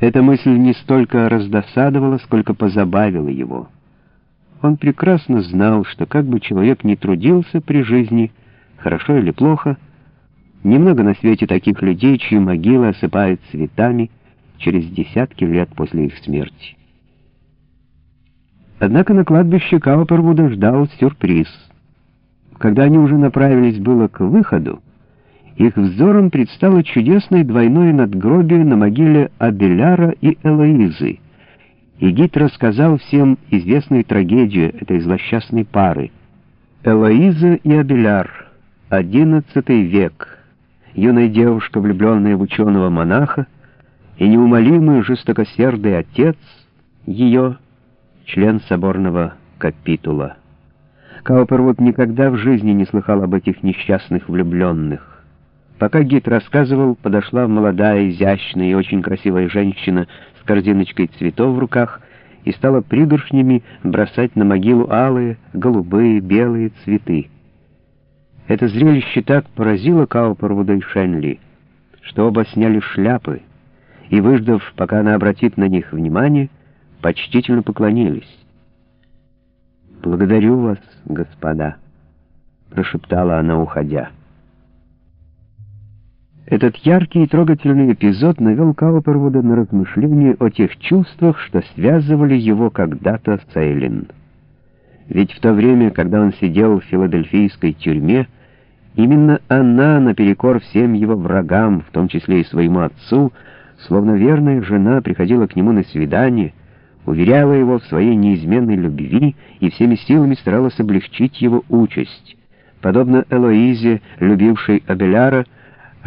Эта мысль не столько раздосадовала, сколько позабавила его. Он прекрасно знал, что как бы человек ни трудился при жизни, хорошо или плохо, немного на свете таких людей, чьи могилы осыпают цветами через десятки лет после их смерти. Однако на кладбище Каупервуда ждал сюрприз. Когда они уже направились было к выходу, их взором предстало чудесное двойное надгробие на могиле Абеляра и Элоизы. И гид рассказал всем известную трагедию этой злосчастной пары. Элоиза и Абеляр, XI век, юная девушка, влюбленная в ученого-монаха, и неумолимый жестокосердый отец ее, член соборного капитула. Каупервуд никогда в жизни не слыхал об этих несчастных влюбленных. Пока гид рассказывал, подошла молодая, изящная и очень красивая женщина с корзиночкой цветов в руках и стала пригоршнями бросать на могилу алые, голубые, белые цветы. Это зрелище так поразило Каупервуда и Шенли, что оба сняли шляпы и, выждав, пока она обратит на них внимание, почтительно поклонились. «Благодарю вас, господа», — прошептала она, уходя. Этот яркий и трогательный эпизод навел Каупервуда на размышления о тех чувствах, что связывали его когда-то с Эйлин. Ведь в то время, когда он сидел в филадельфийской тюрьме, именно она, наперекор всем его врагам, в том числе и своему отцу, словно верная жена, приходила к нему на свидание, уверяла его в своей неизменной любви и всеми силами старалась облегчить его участь. Подобно Элоизе, любившей Абеляра,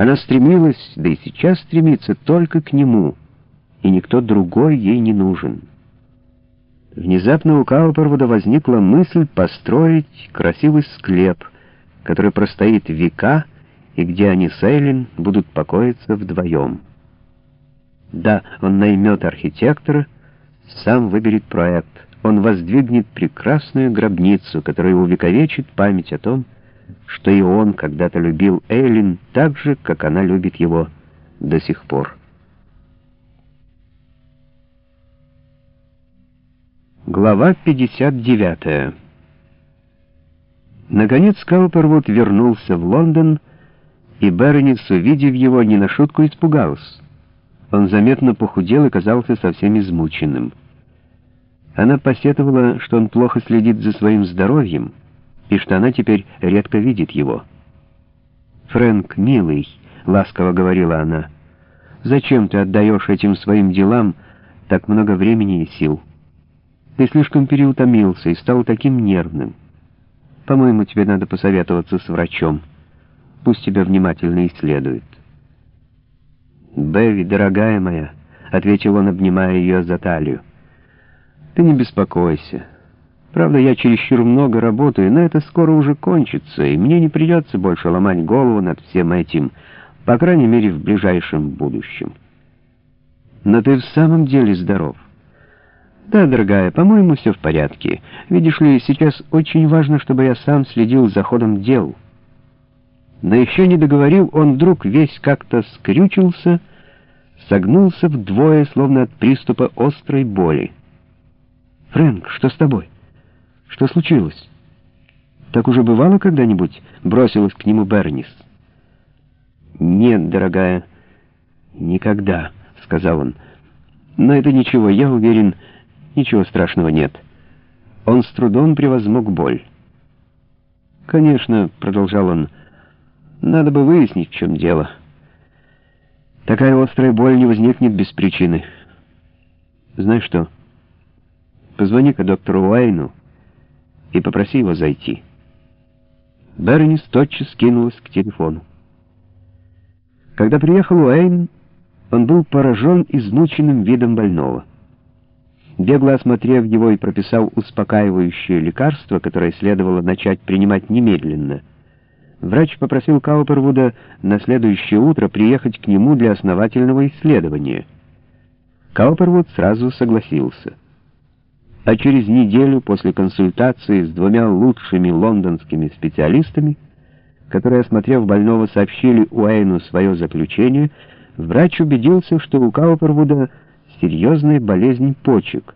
она стремилась, да и сейчас стремится только к нему, и никто другой ей не нужен. Внезапно у Каупервуда возникла мысль построить красивый склеп, который простоит века, и где они с Эйлин будут покоиться вдвоем. Да, он наймет архитектора, сам выберет проект. Он воздвигнет прекрасную гробницу, которая увековечит память о том, что и он когда-то любил Эйлин так же, как она любит его до сих пор. Глава 59 Наконец Каупервуд вернулся в Лондон, и Бернис, увидев его, не на шутку испугался. Он заметно похудел и казался совсем измученным. Она посетовала, что он плохо следит за своим здоровьем, и что она теперь редко видит его. «Фрэнк, милый», — ласково говорила она, — «зачем ты отдаешь этим своим делам так много времени и сил? Ты слишком переутомился и стал таким нервным. По-моему, тебе надо посоветоваться с врачом. Пусть тебя внимательно исследует». «Бэви, дорогая моя», — ответил он, обнимая ее за талию, — «ты не беспокойся». Правда, я чересчур много работаю, но это скоро уже кончится, и мне не придется больше ломать голову над всем этим, по крайней мере, в ближайшем будущем. Но ты в самом деле здоров. Да, дорогая, по-моему, все в порядке. Видишь ли, сейчас очень важно, чтобы я сам следил за ходом дел. Но еще не договорил, он вдруг весь как-то скрючился, согнулся вдвое, словно от приступа острой боли. «Фрэнк, что с тобой?» Что случилось? Так уже бывало когда-нибудь? Бросилась к нему Бернис. Нет, дорогая, никогда, сказал он. Но это ничего, я уверен, ничего страшного нет. Он с трудом превозмог боль. Конечно, продолжал он, надо бы выяснить, в чем дело. Такая острая боль не возникнет без причины. Знаешь что? Позвони-ка доктору Уайну и попроси его зайти». Бернис тотчас кинулась к телефону. Когда приехал Уэйн, он был поражен измученным видом больного. Бегло осмотрев его и прописал успокаивающее лекарство, которое следовало начать принимать немедленно, врач попросил Каупервуда на следующее утро приехать к нему для основательного исследования. Каупервуд сразу согласился а через неделю после консультации с двумя лучшими лондонскими специалистами, которые, осмотрев больного, сообщили Уэйну свое заключение, врач убедился, что у Каупервуда серьезная болезнь почек.